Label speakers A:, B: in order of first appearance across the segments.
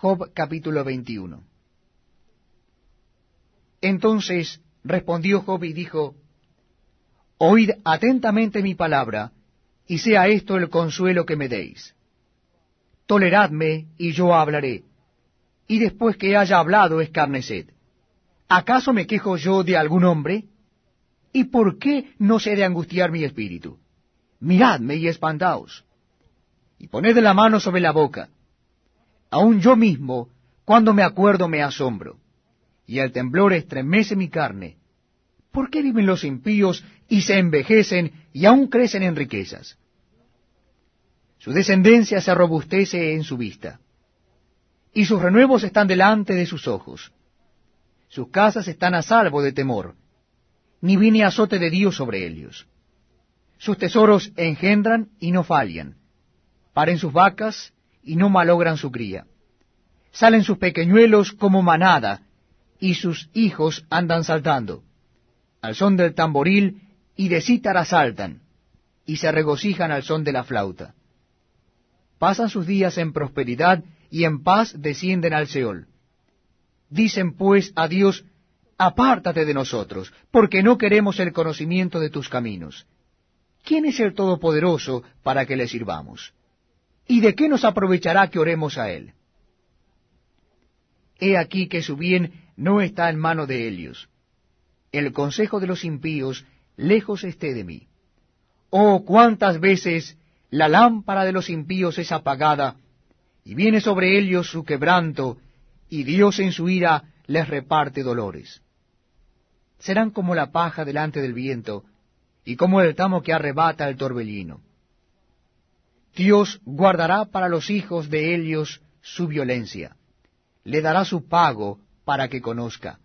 A: Job capítulo 21. Entonces respondió Job y dijo, Oíd atentamente mi palabra, y sea esto el consuelo que me deis. Toleradme, y yo hablaré, y después que haya hablado escarneced. ¿Acaso me quejo yo de algún hombre? ¿Y por qué no se de angustiar mi espíritu? Miradme y espantaos, y poned la mano sobre la boca. Aun yo mismo, cuando me acuerdo, me asombro, y el temblor estremece mi carne. ¿Por qué viven los impíos y se envejecen y aún crecen en riquezas? Su descendencia se robustece en su vista, y sus renuevos están delante de sus ojos. Sus casas están a salvo de temor, ni viene azote de Dios sobre ellos. Sus tesoros engendran y no fallan, paren sus vacas y no malogran su cría. Salen sus pequeñuelos como manada, y sus hijos andan saltando. Al son del tamboril y de cítara saltan, y se regocijan al son de la flauta. Pasan sus días en prosperidad y en paz descienden al Seol. Dicen pues a Dios, apártate de nosotros, porque no queremos el conocimiento de tus caminos. ¿Quién es el Todopoderoso para que le sirvamos? ¿Y de qué nos aprovechará que oremos a Él? He aquí que su bien no está en mano de ellos. El consejo de los impíos lejos esté de mí. Oh, cuántas veces la lámpara de los impíos es apagada, y viene sobre ellos su quebranto, y Dios en su ira les reparte dolores. Serán como la paja delante del viento, y como el tamo que arrebata el torbellino. Dios guardará para los hijos de ellos su violencia, le dará su pago para que conozca.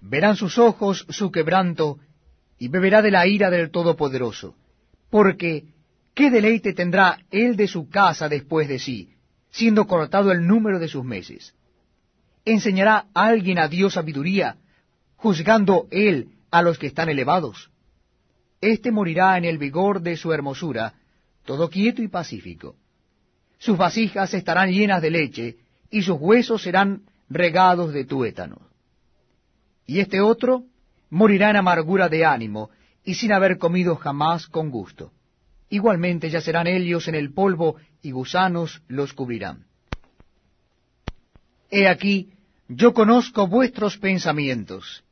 A: Verán sus ojos su quebranto, y beberá de la ira del Todopoderoso, porque ¿qué deleite tendrá él de su casa después de sí, siendo cortado el número de sus meses. ¿Enseñará alguien a Dios sabiduría, juzgando él a los que están elevados? Este morirá en el vigor de su hermosura, todo quieto y pacífico. Sus vasijas estarán llenas de leche, y sus huesos serán regados de tuétano. Y este otro morirá en amargura de ánimo, y sin haber comido jamás con gusto. Igualmente yacerán ellos en el polvo, y gusanos los cubrirán. He aquí, yo conozco vuestros pensamientos,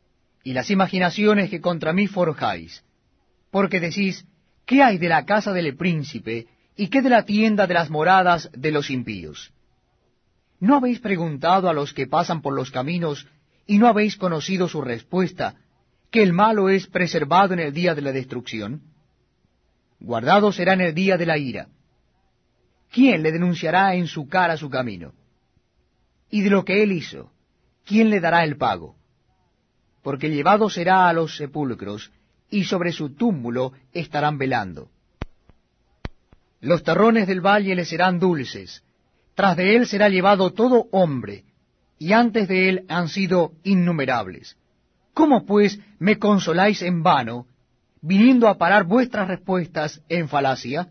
A: y las imaginaciones que contra mí forjáis, porque decís, ¿qué hay de la casa del príncipe, y qué de la tienda de las moradas de los impíos? ¿No habéis preguntado a los que pasan por los caminos, y no habéis conocido su respuesta, que el malo es preservado en el día de la destrucción? Guardado será en el día de la ira ¿quién le denunciará en su cara su camino? Y de lo que él hizo, ¿quién le dará el pago? Porque llevado será a los sepulcros, y sobre su túmulo estarán velando. Los terrones del valle le serán dulces, tras de él será llevado todo hombre, y antes de él han sido innumerables. ¿Cómo pues me consoláis en vano, viniendo a parar vuestras respuestas en falacia?